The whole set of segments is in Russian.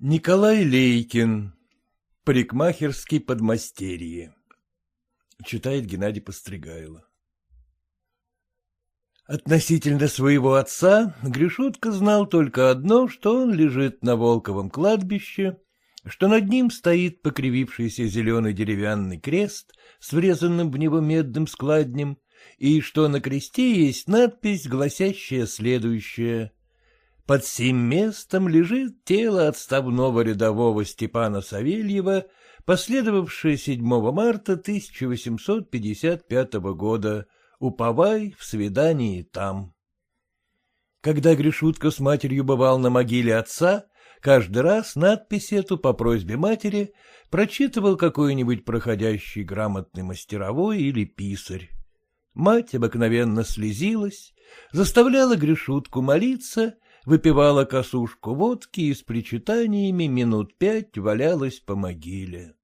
Николай Лейкин. Парикмахерский подмастерье. Читает Геннадий Постригайло. Относительно своего отца Гришутка знал только одно, что он лежит на Волковом кладбище, что над ним стоит покривившийся зеленый деревянный крест с врезанным в него медным складнем, и что на кресте есть надпись, гласящая следующее — под сим местом лежит тело отставного рядового Степана Савельева, последовавшее 7 марта 1855 года. Уповай в свидании там. Когда Гришутка с матерью бывал на могиле отца, каждый раз надпись эту по просьбе матери прочитывал какой-нибудь проходящий грамотный мастеровой или писарь. Мать обыкновенно слезилась, заставляла Гришутку молиться выпивала косушку водки и с причитаниями минут пять валялась по могиле.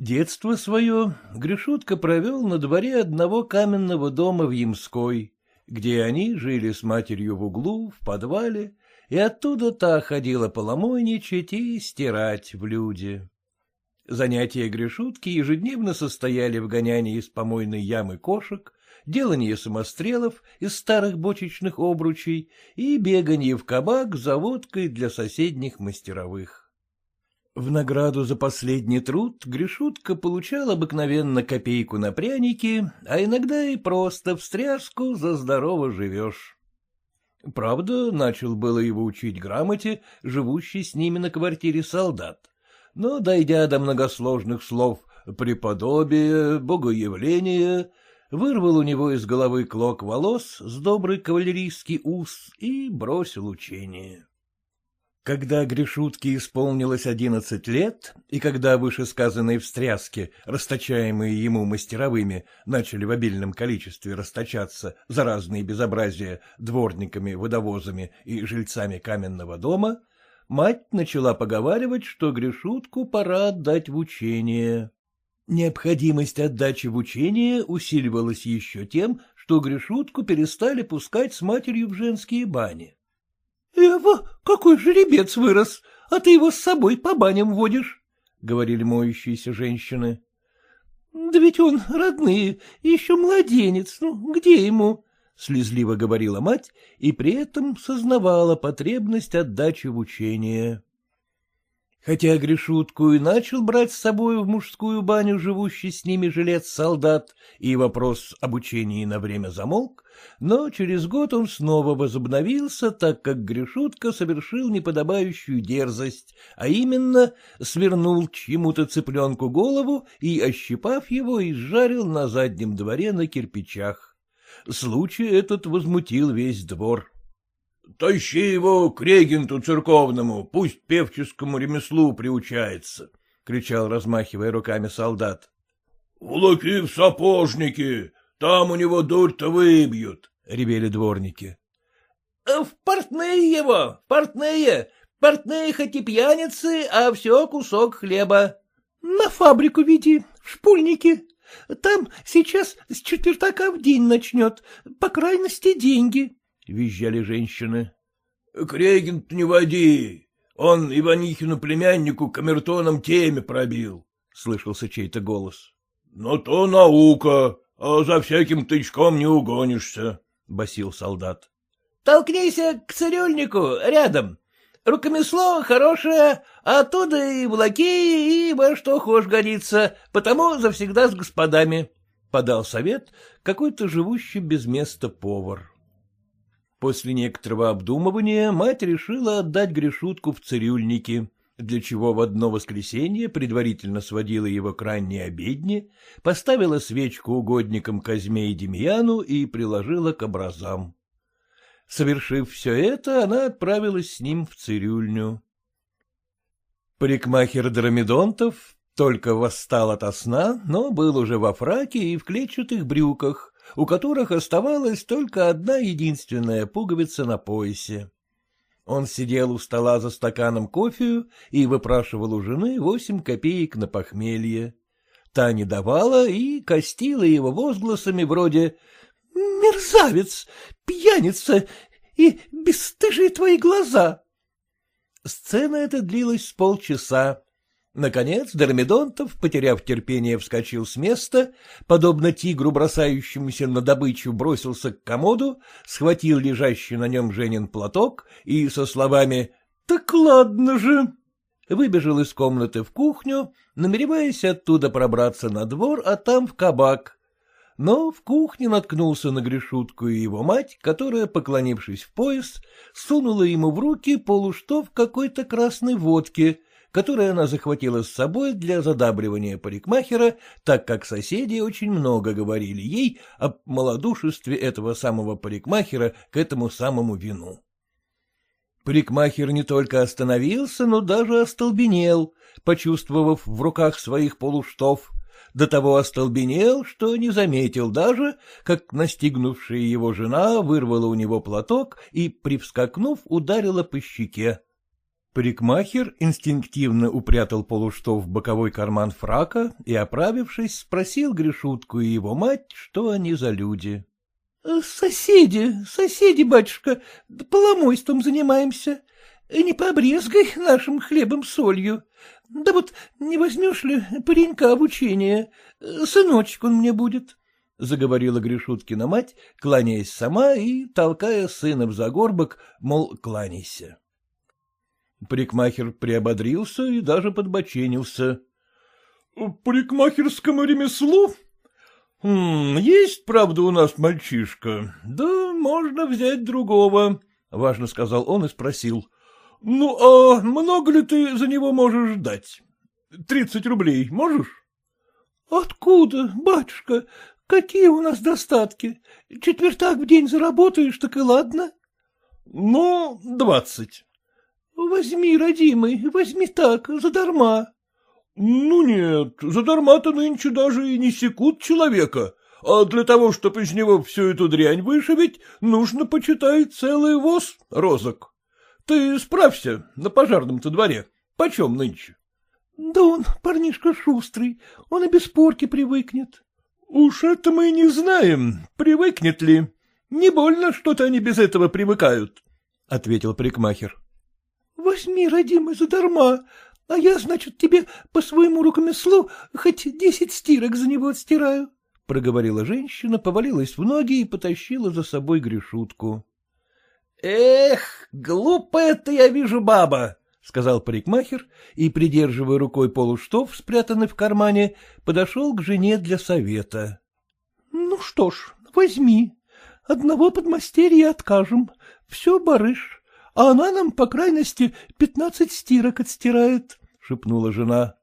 Детство свое Гришутка провел на дворе одного каменного дома в Ямской, где они жили с матерью в углу, в подвале, и оттуда та ходила поломойничать и стирать в люди. Занятия Гришутки ежедневно состояли в гонянии из помойной ямы кошек, делание самострелов из старых бочечных обручей и бегание в кабак за водкой для соседних мастеровых. В награду за последний труд Гришутка получал обыкновенно копейку на пряники, а иногда и просто встряску за здорово живешь. Правда, начал было его учить грамоте, живущий с ними на квартире солдат, но, дойдя до многосложных слов «преподобие», «богоявление», вырвал у него из головы клок волос с добрый кавалерийский ус и бросил учение. Когда Гришутке исполнилось одиннадцать лет, и когда вышесказанные встряски, расточаемые ему мастеровыми, начали в обильном количестве расточаться за разные безобразия дворниками, водовозами и жильцами каменного дома, мать начала поговаривать, что Гришутку пора отдать в учение. Необходимость отдачи в учение усиливалась еще тем, что Гришутку перестали пускать с матерью в женские бани. — Эва, какой жеребец вырос, а ты его с собой по баням водишь, — говорили моющиеся женщины. — Да ведь он родные, еще младенец, ну где ему? — слезливо говорила мать и при этом сознавала потребность отдачи в учение. Хотя Гришутку и начал брать с собой в мужскую баню живущий с ними жилец-солдат, и вопрос об учении на время замолк, но через год он снова возобновился, так как Гришутка совершил неподобающую дерзость, а именно свернул чьему-то цыпленку голову и, ощипав его, изжарил на заднем дворе на кирпичах. Случай этот возмутил весь двор. — Тащи его к регенту церковному, пусть певческому ремеслу приучается, — кричал, размахивая руками солдат. — Влаки в сапожники, там у него дурь-то выбьют, — ревели дворники. — В портные его, портные, портные хоть и пьяницы, а все кусок хлеба. — На фабрику веди, в шпульники. Там сейчас с четвертака в день начнет, по крайности деньги, — визжали женщины. — Крегент не води, он Иванихину племяннику камертоном теме пробил, — слышался чей-то голос. — Но то наука, а за всяким тычком не угонишься, — басил солдат. — Толкнися к цирюльнику рядом. Рукомесло хорошее, а оттуда и влаки, и во что хошь годится, потому завсегда с господами, — подал совет какой-то живущий без места повар. После некоторого обдумывания мать решила отдать Гришутку в цирюльники, для чего в одно воскресенье предварительно сводила его к ранней обедне, поставила свечку угодникам Казьме и Демьяну и приложила к образам. Совершив все это, она отправилась с ним в цирюльню. Парикмахер Дромедонтов только восстал ото сна, но был уже во фраке и в клетчатых брюках, у которых оставалась только одна единственная пуговица на поясе. Он сидел у стола за стаканом кофею и выпрашивал у жены восемь копеек на похмелье. Та не давала и костила его возгласами вроде «Мерзавец! Пьяница! И бесстыжие твои глаза!» Сцена эта длилась с полчаса. Наконец Дормидонтов, потеряв терпение, вскочил с места, подобно тигру, бросающемуся на добычу, бросился к комоду, схватил лежащий на нем Женин платок и со словами «Так ладно же!» выбежал из комнаты в кухню, намереваясь оттуда пробраться на двор, а там в кабак. Но в кухне наткнулся на Гришутку и его мать, которая, поклонившись в пояс, сунула ему в руки полуштов какой-то красной водки — которое она захватила с собой для задабривания парикмахера, так как соседи очень много говорили ей об малодушестве этого самого парикмахера к этому самому вину. Парикмахер не только остановился, но даже остолбенел, почувствовав в руках своих полуштов, до того остолбенел, что не заметил даже, как настигнувшая его жена вырвала у него платок и, привскакнув, ударила по щеке. Парикмахер инстинктивно упрятал полуштов в боковой карман фрака и, оправившись, спросил Гришутку и его мать, что они за люди. — Соседи, соседи, батюшка, поломойством занимаемся. Не побрезгай нашим хлебом-солью. Да вот не возьмешь ли паренька в учение? Сыночек он мне будет. — заговорила Гришуткина мать, кланяясь сама и толкая сына в загорбок, мол, кланяйся. Парикмахер приободрился и даже подбоченился. — Парикмахерскому ремеслу? — Есть, правда, у нас мальчишка, да можно взять другого, — важно сказал он и спросил. — Ну, а много ли ты за него можешь дать? Тридцать рублей можешь? — Откуда, батюшка? Какие у нас достатки? Четвертак в день заработаешь, так и ладно. — Ну, двадцать. — Возьми, родимый, возьми так, задарма. — Ну нет, задарма-то нынче даже и не секут человека, а для того, чтобы из него всю эту дрянь вышибить, нужно, почитай, целый воз розок. Ты справься на пожарном-то дворе, почем нынче? — Да он парнишка шустрый, он и без порки привыкнет. — Уж это мы не знаем, привыкнет ли. Не больно что-то они без этого привыкают, — ответил парикмахер. Возьми, родимый, задарма, а я, значит, тебе по своему рукомеслу хоть десять стирок за него отстираю, — проговорила женщина, повалилась в ноги и потащила за собой грешутку. — Эх, глупая ты, я вижу, баба! — сказал парикмахер и, придерживая рукой полуштов, спрятанный в кармане, подошел к жене для совета. — Ну что ж, возьми. Одного подмастерья откажем. Все барыш а она нам, по крайности, пятнадцать стирок отстирает, — шепнула жена.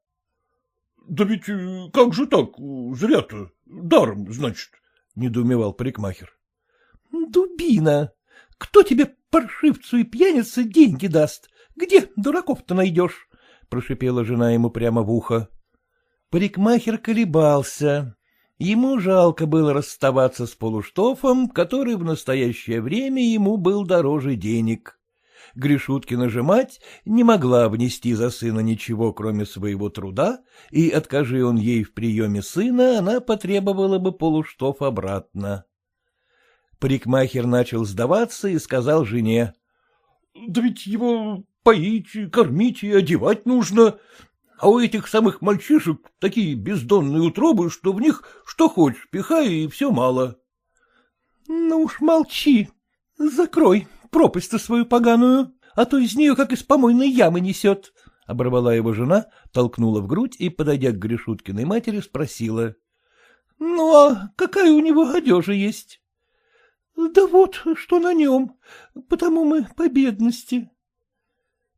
— Да ведь э, как же так, зря-то, даром, значит, — недоумевал парикмахер. — Дубина! Кто тебе, паршивцу и пьянице, деньги даст? Где дураков-то найдешь? — прошипела жена ему прямо в ухо. Парикмахер колебался. Ему жалко было расставаться с полуштофом, который в настоящее время ему был дороже денег. Гришуткина же мать не могла внести за сына ничего, кроме своего труда, и, откажи он ей в приеме сына, она потребовала бы полуштов обратно. Парикмахер начал сдаваться и сказал жене. — Да ведь его поить, кормить и одевать нужно, а у этих самых мальчишек такие бездонные утробы, что в них что хочешь пихай, и все мало. — Ну уж молчи, закрой, пропасть-то свою поганую, а то из нее как из помойной ямы несет, — оборвала его жена, толкнула в грудь и, подойдя к Гришуткиной матери, спросила. — Ну, а какая у него одежа есть? — Да вот, что на нем, потому мы по бедности.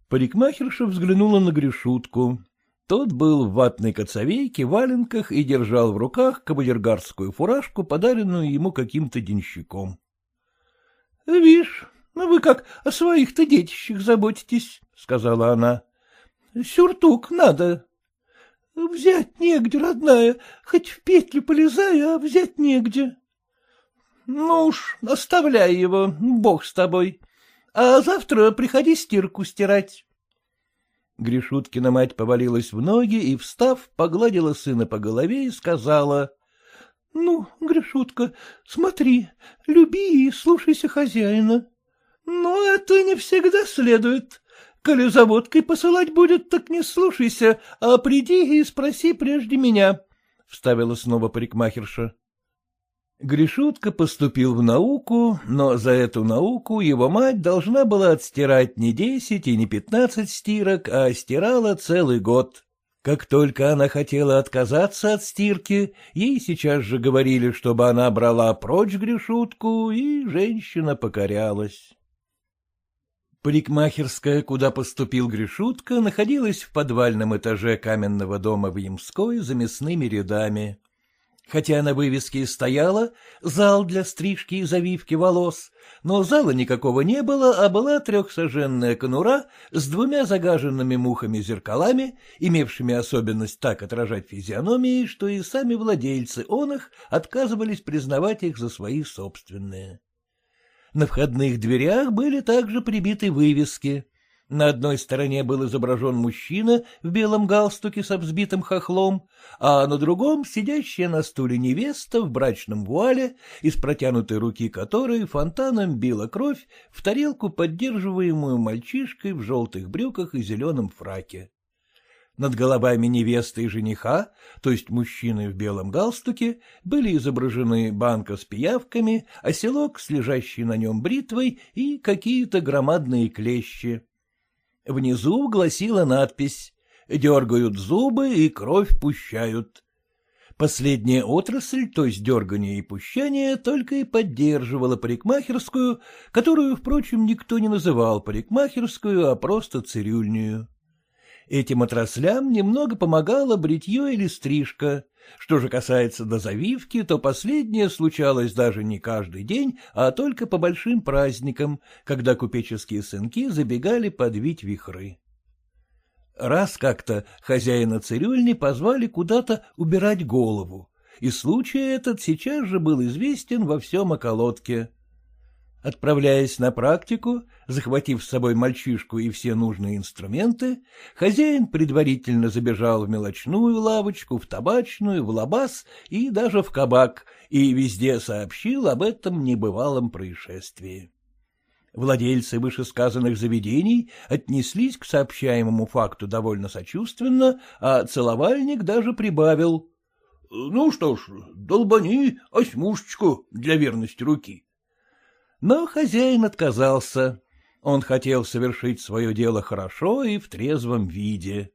Парикмахерша взглянула на Гришутку. Тот был в ватной коцовейке, валенках и держал в руках кавалергардскую фуражку, подаренную ему каким-то денщиком. — Вишь, Вы как о своих-то детищах заботитесь, — сказала она. — Сюртук надо. — Взять негде, родная, хоть в петлю полезай, а взять негде. — Ну уж, оставляй его, бог с тобой. А завтра приходи стирку стирать. Гришуткина мать повалилась в ноги и, встав, погладила сына по голове и сказала. — Ну, Гришутка, смотри, люби и слушайся хозяина. — Но это не всегда следует. Коли за посылать будет, так не слушайся, а приди и спроси прежде меня, — вставила снова парикмахерша. Гришутка поступил в науку, но за эту науку его мать должна была отстирать не десять и не пятнадцать стирок, а стирала целый год. Как только она хотела отказаться от стирки, ей сейчас же говорили, чтобы она брала прочь Гришутку, и женщина покорялась. Парикмахерская, куда поступил Гришутка, находилась в подвальном этаже каменного дома в Ямской за мясными рядами. Хотя на вывеске и стояла зал для стрижки и завивки волос, но зала никакого не было, а была трехсоженная конура с двумя загаженными мухами зеркалами, имевшими особенность так отражать физиономии, что и сами владельцы он их отказывались признавать их за свои собственные. На входных дверях были также прибиты вывески. На одной стороне был изображен мужчина в белом галстуке с взбитым хохлом, а на другом — сидящая на стуле невеста в брачном вуале, из протянутой руки которой фонтаном била кровь в тарелку, поддерживаемую мальчишкой в желтых брюках и зеленом фраке. Над головами невесты и жениха, то есть мужчины в белом галстуке, были изображены банка с пиявками, оселок с лежащей на нем бритвой и какие-то громадные клещи. Внизу гласила надпись «Дергают зубы и кровь пущают». Последняя отрасль, то есть дергание и пущание, только и поддерживала парикмахерскую, которую, впрочем, никто не называл парикмахерскую, а просто цирюльню. Этим отраслям немного помогало бритье или стрижка. Что же касается до завивки, то последнее случалось даже не каждый день, а только по большим праздникам, когда купеческие сынки забегали подвить вихры. Раз как-то хозяина цирюльни позвали куда-то убирать голову, и случай этот сейчас же был известен во всем околотке. Отправляясь на практику, захватив с собой мальчишку и все нужные инструменты, хозяин предварительно забежал в мелочную лавочку, в табачную, в лабаз и даже в кабак, и везде сообщил об этом небывалом происшествии. Владельцы вышесказанных заведений отнеслись к сообщаемому факту довольно сочувственно, а целовальник даже прибавил. — Ну что ж, долбани осьмушечку для верности руки. Но хозяин отказался. Он хотел совершить свое дело хорошо и в трезвом виде.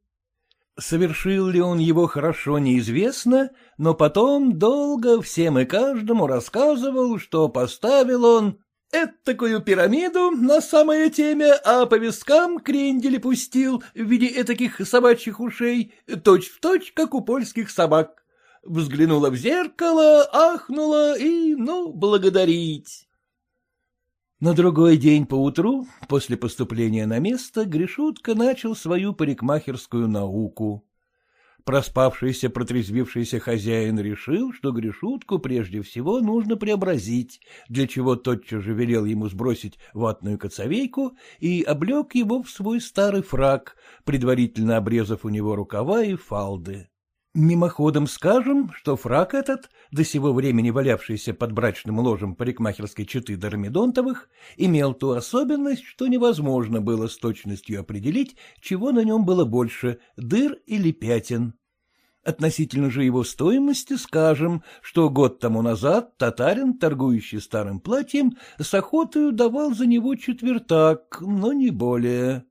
Совершил ли он его хорошо, неизвестно, но потом долго всем и каждому рассказывал, что поставил он этакую пирамиду на самое темя, а по вискам крендели пустил в виде этаких собачьих ушей, точь-в-точь, точь, как у польских собак. Взглянула в зеркало, ахнула и, ну, благодарить. На другой день поутру, после поступления на место, Гришутка начал свою парикмахерскую науку. Проспавшийся, протрезвившийся хозяин решил, что Гришутку прежде всего нужно преобразить, для чего тотчас же велел ему сбросить ватную коцовейку и облег его в свой старый фраг, предварительно обрезав у него рукава и фалды. Мимоходом скажем, что фрак этот, до сего времени валявшийся под брачным ложем парикмахерской четы Дормидонтовых, имел ту особенность, что невозможно было с точностью определить, чего на нем было больше — дыр или пятен. Относительно же его стоимости скажем, что год тому назад татарин, торгующий старым платьем, с охотою давал за него четвертак, но не более.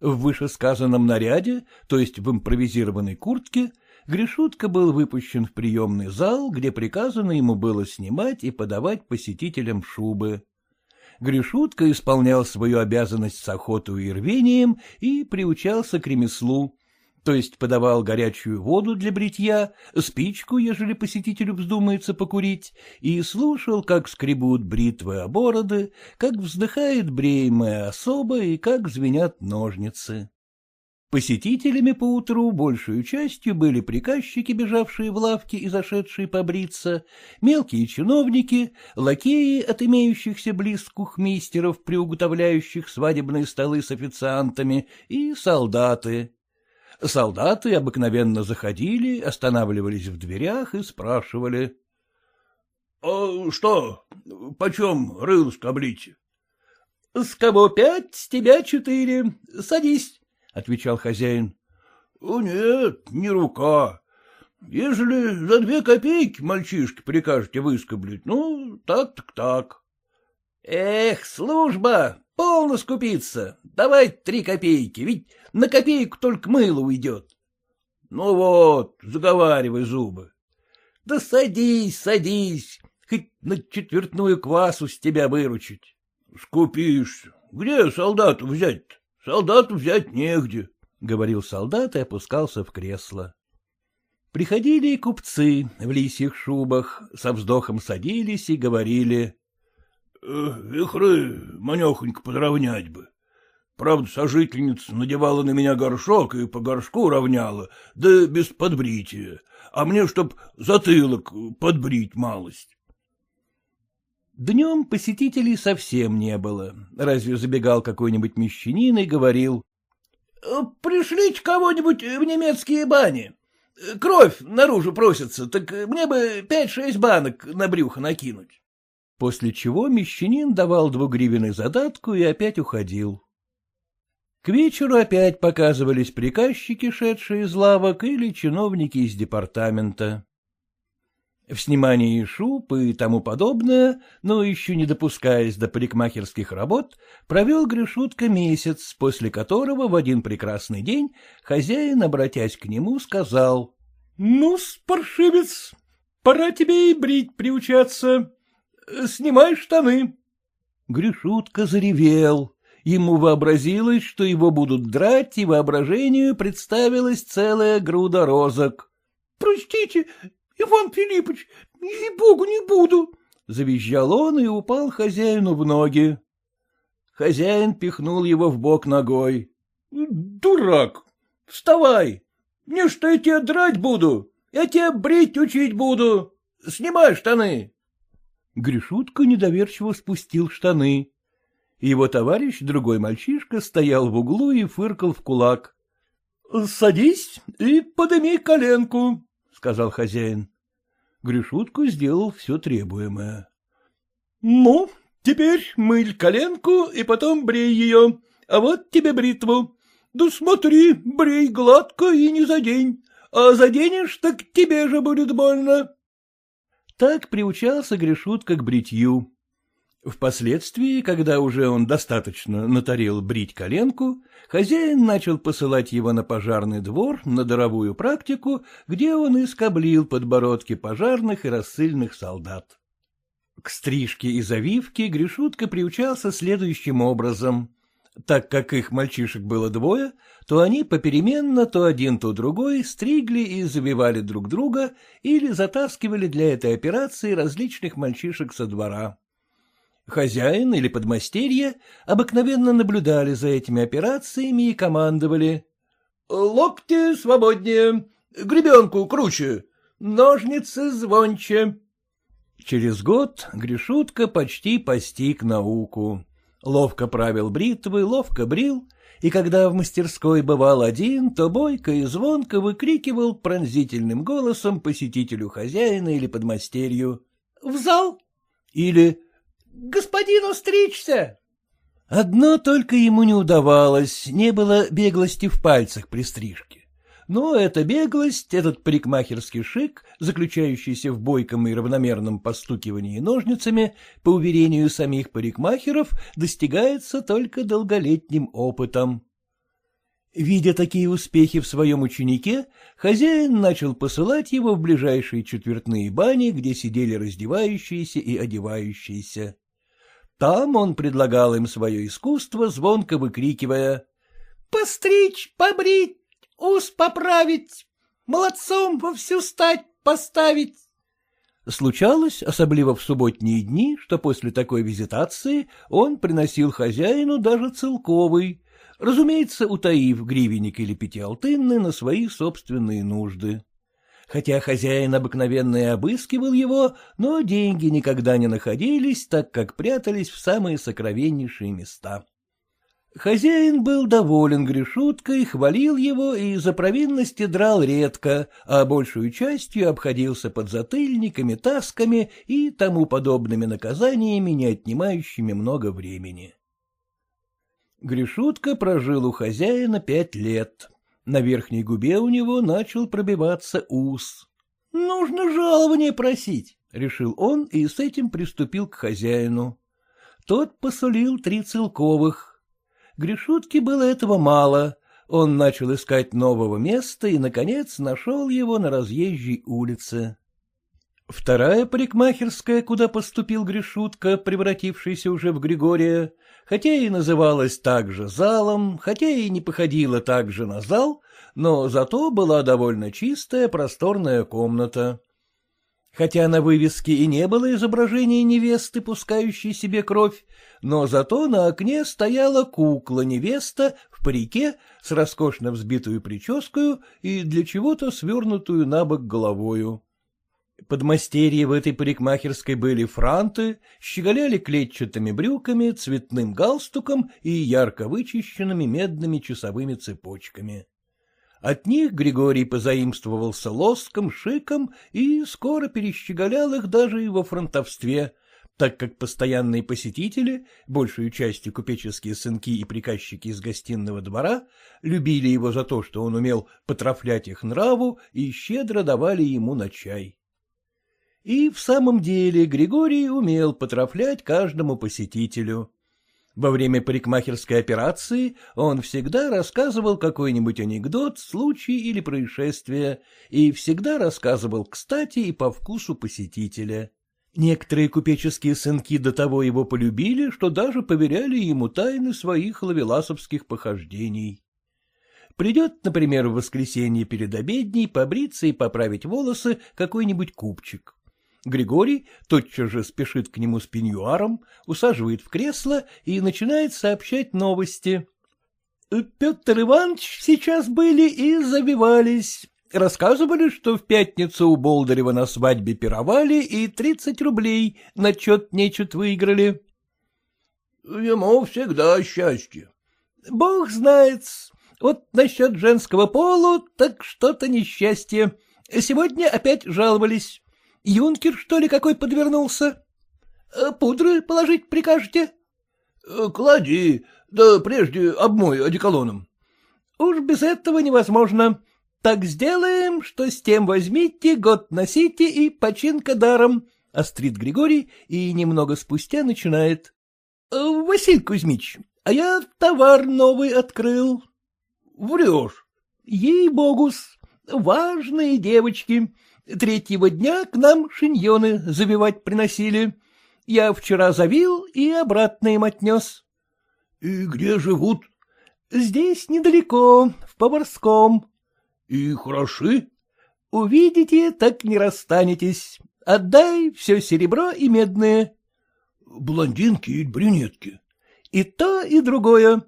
В вышесказанном наряде, то есть в импровизированной куртке, Гришутка был выпущен в приемный зал, где приказано ему было снимать и подавать посетителям шубы. Гришутка исполнял свою обязанность с охотой и рвением и приучался к ремеслу, то есть подавал горячую воду для бритья, спичку, ежели посетителю вздумается покурить, и слушал, как скребут бритвы о бороды, как вздыхает бреемая особа и как звенят ножницы. Посетителями поутру большую частью были приказчики, бежавшие в лавки и зашедшие побриться, мелкие чиновники, лакеи от имеющихся близ кухмистеров, приуготовляющих свадебные столы с официантами, и солдаты. Солдаты обыкновенно заходили, останавливались в дверях и спрашивали. — А что, почем рыл скоблить? — С кого пять, с тебя четыре. Садись, — отвечал хозяин. — Нет, не рука. Ежели за две копейки мальчишки прикажете выскоблить, ну, так так так. — Эх, служба, полно скупиться. Давай три копейки, ведь на копейку только мыло уйдет. — Ну вот, заговаривай зубы. — Да садись, садись, хоть на четвертную квасу с тебя выручить. — Скупишься. Где солдату взять-то? Солдату взять негде, — говорил солдат и опускался в кресло. Приходили и купцы в лисьих шубах, со вздохом садились и говорили. — Вихры манехонько подровнять бы. Правда, сожительница надевала на меня горшок и по горшку равняла, да без подбрития, а мне чтоб затылок подбрить малость. Днем посетителей совсем не было, разве забегал какой-нибудь мещанин и говорил. — Пришлите кого-нибудь в немецкие бани. Кровь наружу просится, так мне бы пять-шесть банок на брюхо накинуть. После чего мещанин давал двугривенный задатку и опять уходил. К вечеру опять показывались приказчики, шедшие из лавок, или чиновники из департамента. В снимании шуб и тому подобное, но еще не допускаясь до парикмахерских работ, провел Гришутка месяц, после которого в один прекрасный день хозяин, обратясь к нему, сказал. — Ну, паршивец, пора тебе и брить приучаться. Снимай штаны. Гришутка заревел. Ему вообразилось, что его будут драть, и воображению представилась целая груда розок. — Простите, Иван Филиппович, ей-богу, не буду! — завизжал он и упал хозяину в ноги. Хозяин пихнул его в бок ногой. — Дурак! Вставай! Не что я тебя драть буду, я тебя брить учить буду. Снимай штаны. Гришутка недоверчиво спустил штаны. Его товарищ, другой мальчишка, стоял в углу и фыркал в кулак. — Садись и подыми коленку, — сказал хозяин. Гришутка сделал все требуемое. — Ну, теперь мыль коленку и потом брей ее, а вот тебе бритву. Да смотри, брей гладко и не задень, а заденешь, так тебе же будет больно. Так приучался Гришутка к бритью. Впоследствии, когда уже он достаточно натарил брить коленку, хозяин начал посылать его на пожарный двор, на даровую практику, где он и скоблил подбородки пожарных и рассыльных солдат. К стрижке и завивке Гришутка приучался следующим образом. Так как их мальчишек было двое, то они попеременно, то один, то другой, стригли и завивали друг друга или затаскивали для этой операции различных мальчишек со двора. Хозяин или подмастерье обыкновенно наблюдали за этими операциями и командовали. — Локти свободнее, гребенку круче, ножницы звонче. Через год Гришутка почти постиг науку. Ловко правил бритвы, ловко брил, и когда в мастерской бывал один, то бойко и звонко выкрикивал пронзительным голосом посетителю хозяина или подмастерью «В зал!» или господину стричься. Одно только ему не удавалось, не было беглости в пальцах при стрижке. Но эта беглость, этот парикмахерский шик, заключающийся в бойком и равномерном постукивании ножницами, по уверению самих парикмахеров, достигается только долголетним опытом. Видя такие успехи в своем ученике, хозяин начал посылать его в ближайшие четвертные бани, где сидели раздевающиеся и одевающиеся. Там он предлагал им свое искусство, звонко выкрикивая «Постричь, побрить, ус поправить, молодцом во всю стать поставить». Случалось, особливо в субботние дни, что после такой визитации он приносил хозяину даже целковый, разумеется, утаив гривенник или пятиалтынны на свои собственные нужды. Хотя хозяин обыкновенно и обыскивал его, но деньги никогда не находились, так как прятались в самые сокровеннейшие места. Хозяин был доволен Гришуткой, хвалил его и за провинности драл редко, а большую частью обходился под затыльниками, тасками и тому подобными наказаниями, не отнимающими много времени. Гришутка прожил у хозяина пять лет. На верхней губе у него начал пробиваться ус. — Нужно жалование просить, — решил он и с этим приступил к хозяину. Тот посулил три целковых. Гришутке было этого мало. Он начал искать нового места и, наконец, нашел его на разъезжей улице. Вторая парикмахерская, куда поступил Гришутка, превратившийся уже в Григория, хотя и называлась также залом, хотя и не походила также на зал, но зато была довольно чистая просторная комната. Хотя на вывеске и не было изображения невесты, пускающей себе кровь, но зато на окне стояла кукла-невеста в парике с роскошно взбитую прическою и для чего-то свернутую на бок головою. Подмастерья в этой парикмахерской были франты, щеголяли клетчатыми брюками, цветным галстуком и ярко вычищенными медными часовыми цепочками. От них Григорий позаимствовался лоском, шиком и скоро перещеголял их даже и во фронтовстве, так как постоянные посетители, большую частью купеческие сынки и приказчики из гостиного двора, любили его за то, что он умел потрафлять их нраву и щедро давали ему на чай. И в самом деле Григорий умел потрафлять каждому посетителю. Во время парикмахерской операции он всегда рассказывал какой-нибудь анекдот, случай или происшествие, и всегда рассказывал кстати и по вкусу посетителя. Некоторые купеческие сынки до того его полюбили, что даже поверяли ему тайны своих лавеласовских похождений. Придет, например, в воскресенье перед обедней побриться и поправить волосы какой-нибудь купчик. Григорий тотчас же спешит к нему с пеньюаром, усаживает в кресло и начинает сообщать новости. Петр Иванович сейчас были и завивались. Рассказывали, что в пятницу у Болдырева на свадьбе пировали и тридцать рублей на чет нечет выиграли. — Ему всегда счастье. — Бог знает. Вот насчет женского полу, так что-то несчастье. Сегодня опять жаловались. Юнкер, что ли, какой подвернулся? Э, пудры положить прикажете? Э, — Клади, да прежде обмой одеколоном. — Уж без этого невозможно. Так сделаем, что с тем возьмите, год носите и починка даром, — острит Григорий и немного спустя начинает. — Василий Кузьмич, а я товар новый открыл. — Врешь. — Ей-богус, важные девочки. Третьего дня к нам шиньоны завивать приносили. Я вчера завил и обратно им отнес. — И где живут? — Здесь недалеко, в Поварском. — И хороши? — Увидите, так не расстанетесь. Отдай все серебро и медное. — Блондинки и брюнетки? — И то, и другое.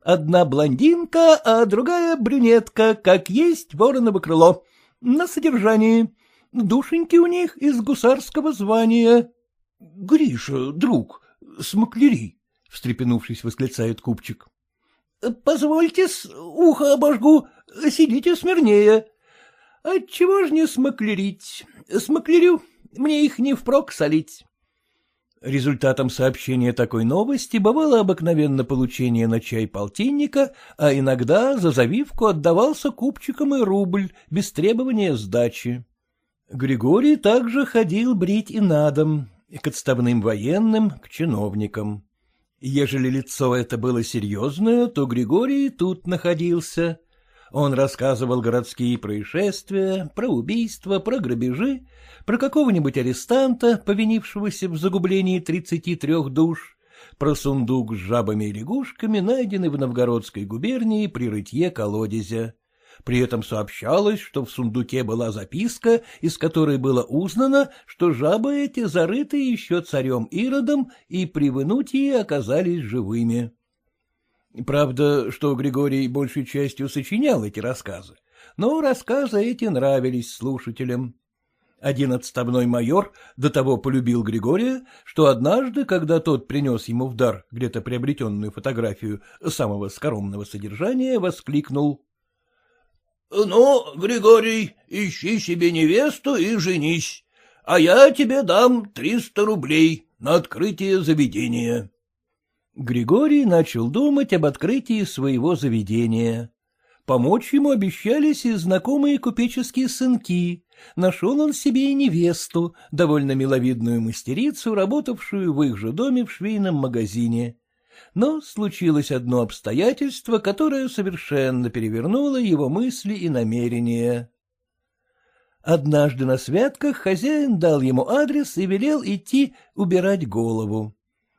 Одна блондинка, а другая брюнетка, как есть вороново крыло. На содержании. Душеньки у них из гусарского звания. — Гриша, друг, смоклери, — встрепенувшись, восклицает купчик. — Позвольте-с, ухо обожгу, сидите смирнее. Отчего ж не смоклерить? Смоклерю, мне их не впрок солить. Результатом сообщения такой новости бывало обыкновенно получение на чай полтинника, а иногда за завивку отдавался купчикам и рубль без требования сдачи. Григорий также ходил брить и на дом, и к отставным военным, к чиновникам. Ежели лицо это было серьезное, то Григорий тут находился. Он рассказывал городские происшествия, про убийства, про грабежи, про какого-нибудь арестанта, повинившегося в загублении тридцати трех душ, про сундук с жабами и лягушками, найденный в Новгородской губернии при рытье колодезя. При этом сообщалось, что в сундуке была записка, из которой было узнано, что жабы эти зарыты еще царем Иродом и при вынутии оказались живыми. Правда, что Григорий большей частью сочинял эти рассказы, но рассказы эти нравились слушателям. Один отставной майор до того полюбил Григория, что однажды, когда тот принес ему в дар где-то приобретенную фотографию самого скоромного содержания, воскликнул. — Ну, Григорий, ищи себе невесту и женись, а я тебе дам триста рублей на открытие заведения. Григорий начал думать об открытии своего заведения. Помочь ему обещались и знакомые купеческие сынки. Нашел он себе и невесту, довольно миловидную мастерицу, работавшую в их же доме в швейном магазине. Но случилось одно обстоятельство, которое совершенно перевернуло его мысли и намерения. Однажды на святках хозяин дал ему адрес и велел идти убирать голову.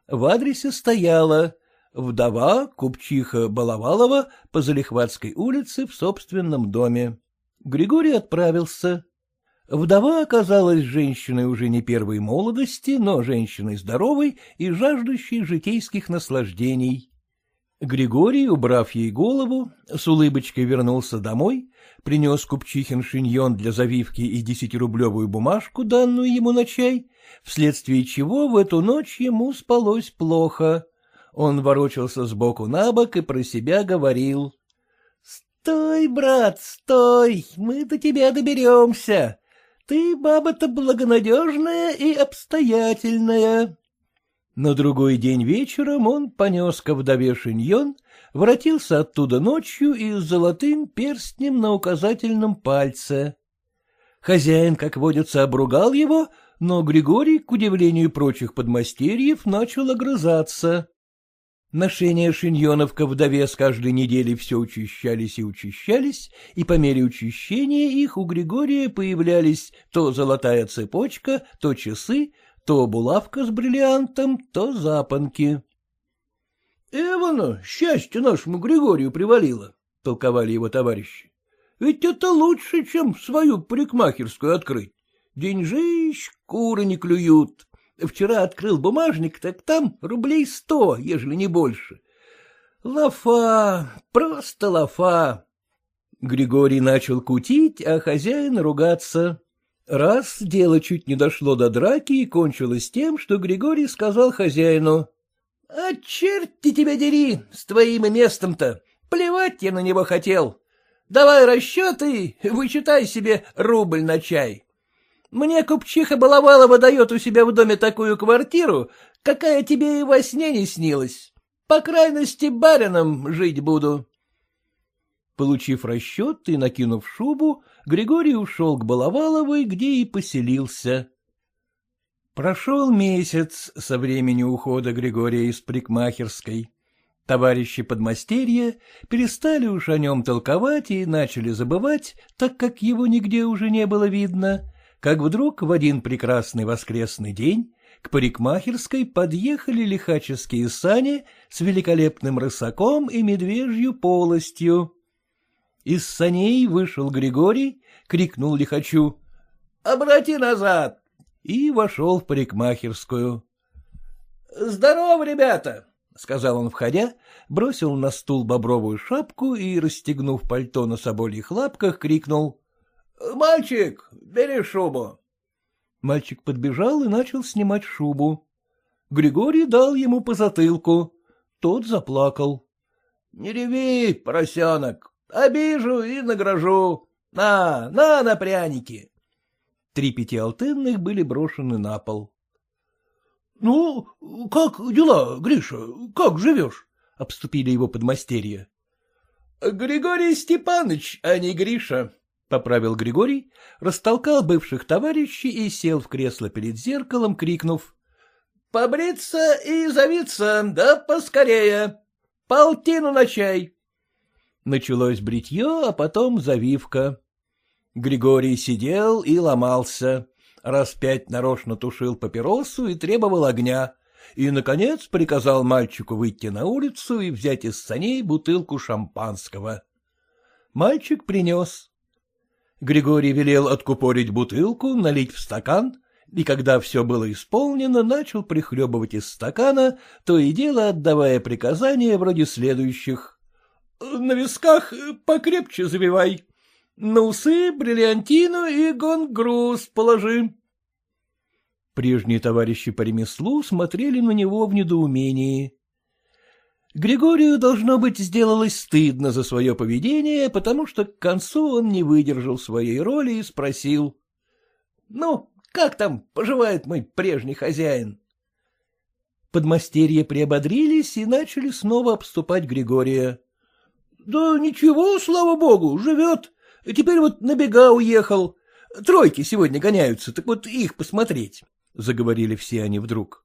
В адресе стояло «Вдова Купчиха Балавалова по Залихватской улице в собственном доме». Григорий отправился. Вдова оказалась женщиной уже не первой молодости, но женщиной здоровой и жаждущей житейских наслаждений. Григорий, убрав ей голову, с улыбочкой вернулся домой, принес купчихин шиньон для завивки и десятирублевую бумажку, данную ему на чай, вследствие чего в эту ночь ему спалось плохо. Он ворочался сбоку на бок и про себя говорил. — Стой, брат, стой, мы до тебя доберемся. Ты баба-то благонадежная и обстоятельная. На другой день вечером он понес ко вдове шиньон, воротился оттуда ночью и с золотым перстнем на указательном пальце. Хозяин, как водится, обругал его, но Григорий, к удивлению прочих подмастерьев, начал огрызаться. Ношения шиньонов ко вдове с каждой недели все учащались и учащались, и по мере учащения их у Григория появлялись то золотая цепочка, то часы, то булавка с бриллиантом, то запонки. — Эвана, счастье нашему Григорию привалило, — толковали его товарищи. — Ведь это лучше, чем свою парикмахерскую открыть. Деньжищ куры не клюют. Вчера открыл бумажник, так там рублей сто, ежели не больше. Лафа, просто лафа. Григорий начал кутить, а хозяин ругаться. Раз дело чуть не дошло до драки и кончилось тем, что Григорий сказал хозяину. — А черти тебя дери, с твоим местом-то, плевать я на него хотел. Давай расчеты, вычитай себе рубль на чай. Мне купчиха Балавалова дает у себя в доме такую квартиру, какая тебе и во сне не снилась. По крайности, барином жить буду. Получив расчет и накинув шубу, Григорий ушел к Балаваловой, где и поселился. Прошел месяц со времени ухода Григория из Прикмахерской. Товарищи подмастерья перестали уж о нем толковать и начали забывать, так как его нигде уже не было видно, как вдруг в один прекрасный воскресный день к парикмахерской подъехали лихаческие сани с великолепным рысаком и медвежью полостью. Из саней вышел Григорий, крикнул лихачу «Обрати назад!» и вошел в парикмахерскую. «Здорово, ребята!» — сказал он, входя, бросил на стул бобровую шапку и, расстегнув пальто на собольих лапках, крикнул — Мальчик, бери шубу. Мальчик подбежал и начал снимать шубу. Григорий дал ему по затылку. Тот заплакал. — Не реви, поросенок, обижу и награжу. На, на, на пряники. Три пятиалтынных были брошены на пол. — Ну, как дела, Гриша, как живешь? — обступили его подмастерья. — Григорий Степанович, а не Гриша, — поправил Григорий, растолкал бывших товарищей и сел в кресло перед зеркалом, крикнув. — Побриться и завиться, да поскорее. Полтину на чай. Началось бритье, а потом завивка. Григорий сидел и ломался. Раз пять нарочно тушил папиросу и требовал огня. И, наконец, приказал мальчику выйти на улицу и взять из саней бутылку шампанского. Мальчик принес. Григорий велел откупорить бутылку, налить в стакан, и когда все было исполнено, начал прихлебывать из стакана, то и дело отдавая приказания вроде следующих. — На висках покрепче завивай, на усы бриллиантину и гонгрус положи. Прежние товарищи по ремеслу смотрели на него в недоумении. Григорию, должно быть, сделалось стыдно за свое поведение, потому что к концу он не выдержал своей роли и спросил. — Ну, как там поживает мой прежний хозяин? Подмастерья приободрились и начали снова обступать Григория. — Да ничего, слава богу, живет. Теперь вот на бега уехал. Тройки сегодня гоняются, так вот их посмотреть, — заговорили все они вдруг. —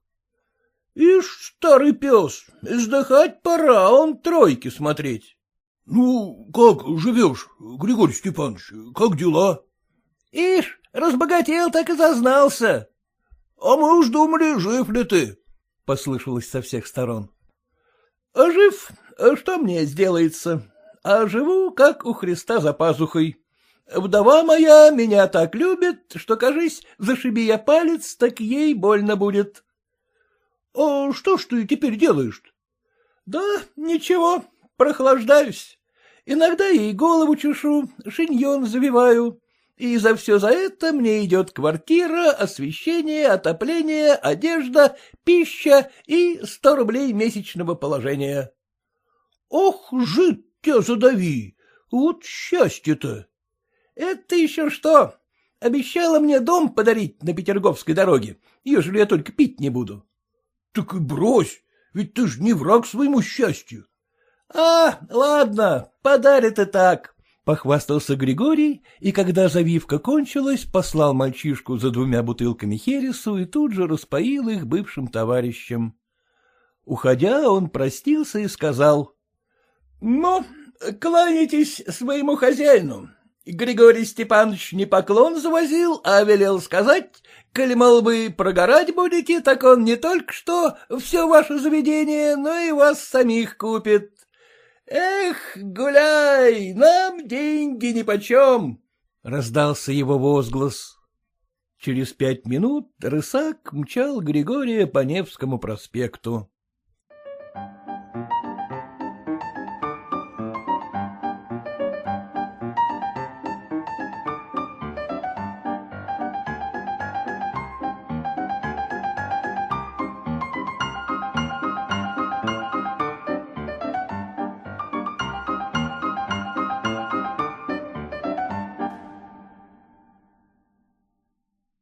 Ишь, старый пес, издыхать пора, а он тройки смотреть. — Ну, как живешь, Григорий Степанович, как дела? — Ишь, разбогател, так и зазнался. — А мы уж думали, жив ли ты? — послышалось со всех сторон. — А жив, а что мне сделается? А живу, как у Христа за пазухой. Вдова моя меня так любит, что, кажись, зашиби я палец, так ей больно будет. — А что ж ты теперь делаешь -то? — Да, ничего, прохлаждаюсь. Иногда ей голову чешу, шиньон завиваю. И за все за это мне идет квартира, освещение, отопление, одежда, пища и сто рублей месячного положения. — Ох, жить тебя задави! Вот счастье-то! — Это еще что? Обещала мне дом подарить на Петерговской дороге, ежели я только пить не буду. — Так и брось, ведь ты ж не враг своему счастью. — А, ладно, подарит и так, — похвастался Григорий, и когда завивка кончилась, послал мальчишку за двумя бутылками хересу и тут же распоил их бывшим товарищам. Уходя, он простился и сказал. — Ну, кланяйтесь своему хозяину. Григорий Степанович не поклон завозил, а велел сказать, коли, мол, вы прогорать будете, так он не только что все ваше заведение, но и вас самих купит. Эх, гуляй, нам деньги нипочем! — раздался его возглас. Через пять минут рысак мчал Григория по Невскому проспекту.